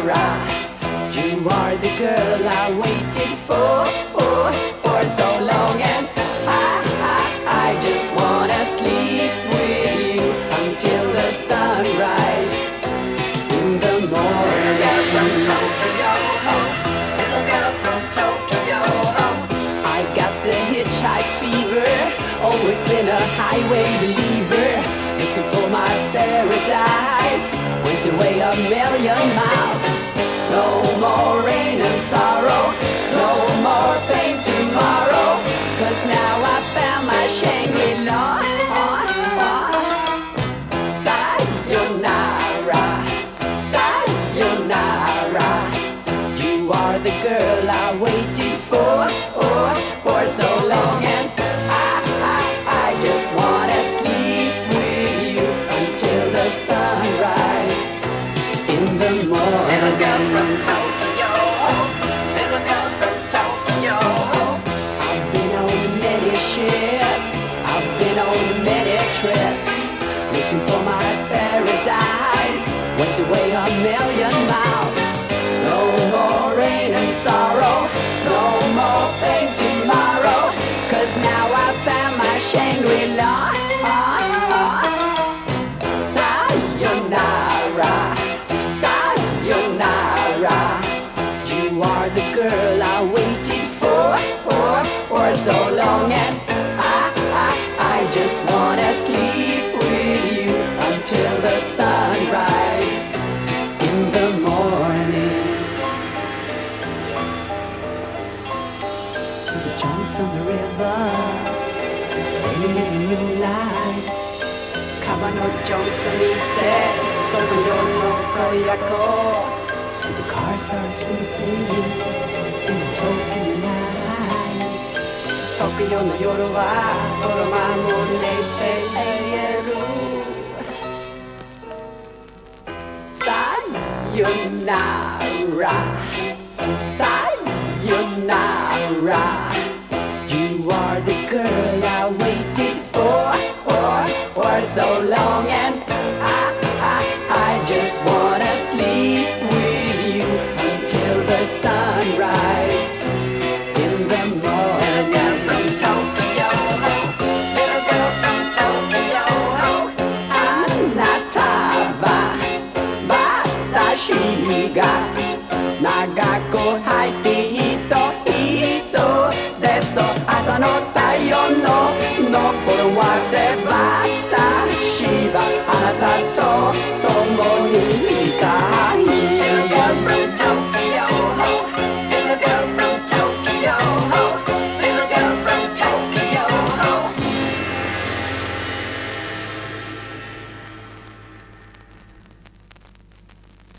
You are the girl I waited for, for, for so long And I, I, I just wanna sleep with you Until the sunrise. In the morning. Girl from Tokyo, oh, little girl from Tokyo, oh. I got the hitchhike fever Always been a highway believer Looking for my paradise. Went away a million miles are the girl I waited for For, for so long. And I, I, I just wanna sleep with you Until the sunrise In the morning Little girl from Tokyo. Little girl from Tokyo. I've been on many ships. I've been on many trips. Looking for my paradise. Went away a million miles No more rain and sorrow See the junks on the river Sailing in the moonlight 川のジョンス見てその夜の恋やこ See the cars are sleeping in the Tokyo night 東京の夜はドラマも寝ている Sayonara Sayonara You are the girl I waited for, for, for so long and I, I, I just wanna sleep with you until the sunrise in the morning. Little girl from Tokyo, little girl from Tokyo, Anata wa watashiga naga